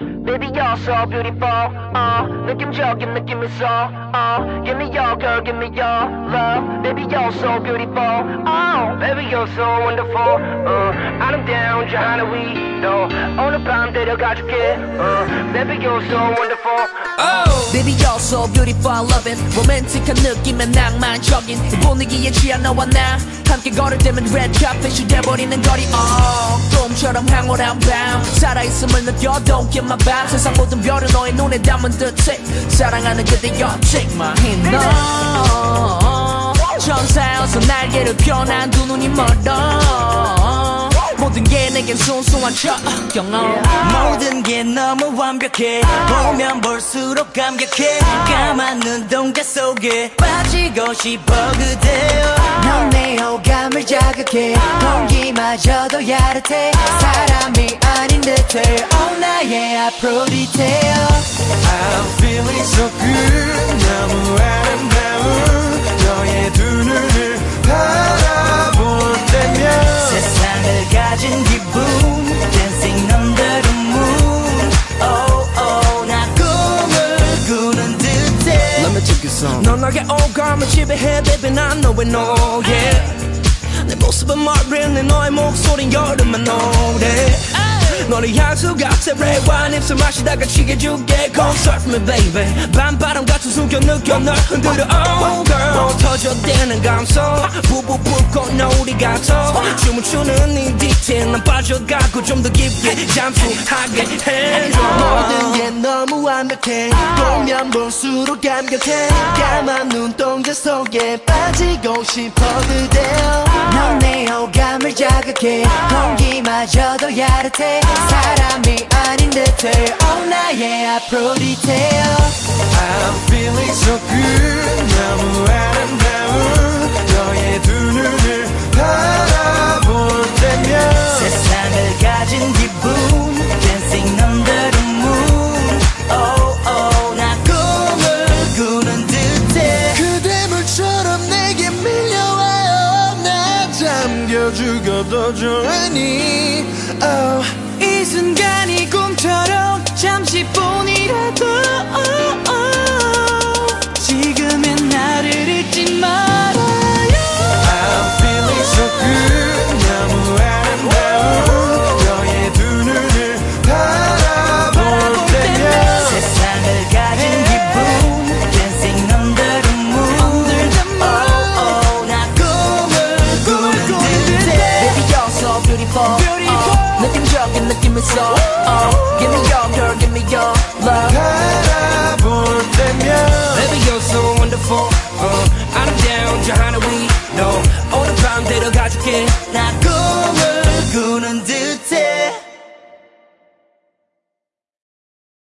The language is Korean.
Baby you're so beautiful uh, 느낌적인 느낌 있어 uh, Give me your girl give me your love Baby you're so beautiful oh, Baby you're so wonderful uh, 아름다운 저 하늘 위 로 오늘 밤 데려가줄게 uh, Baby you're so wonderful. Oh. Baby you're so beautiful I love it. 로맨틱한 느낌의 낭만적인. 이 분위기에 취한 너와 나 함께 걸을 때면 red carpet이 돼버리는 거리. Oh. 꿈처럼 황홀한 밤. 살아있음을 느껴 Don't get my vibe. 세상 모든 별을 너의 눈에 담은 듯해. 사랑하는 그대 옆책 마힌 너 천사여서 날개를 펴난 두 눈이 멀어 모든 게 내겐 순수한 첫 경험. 모든 게 너무 완벽해. 보면 볼수록 감격해. 까만 눈동자 속에 빠지고 싶어 그대여. 넌 내 호감을 자극해. 공기마저도 야릇해. 사람이 아닌 듯해. Oh 나의 앞으로 디테일 I'm feeling so good. 너무 아름다운 Let me take you some. 넌 나의 오감을 지배해 baby. 난 너의 노예 내 모습은 말린 내 너의 목소린 여름의 노래. 너를 향수 같아 red wine 입술 마시다가 취해 줄게. Come surf me baby. 밤바람 같은 숨겨 느껴 널 흔들어. Oh girl. 터져대는 감성 부부 불꽃 너우리 같아 춤을 추는 네 디테일 난 빠져가고 좀 더 깊게 잠수하게 해줘 모든 게 너무 완벽해. 보면 볼수록 감격해. 까만 눈동자 속에 빠지고 싶어 그대여. 넌내 호감을 자극해. 공기마저도 야릇해. 사람이 아닌 듯해. Oh 나의 앞으로 디테일 I'm feeling so good 죽어도 좋으니. Oh 이 순간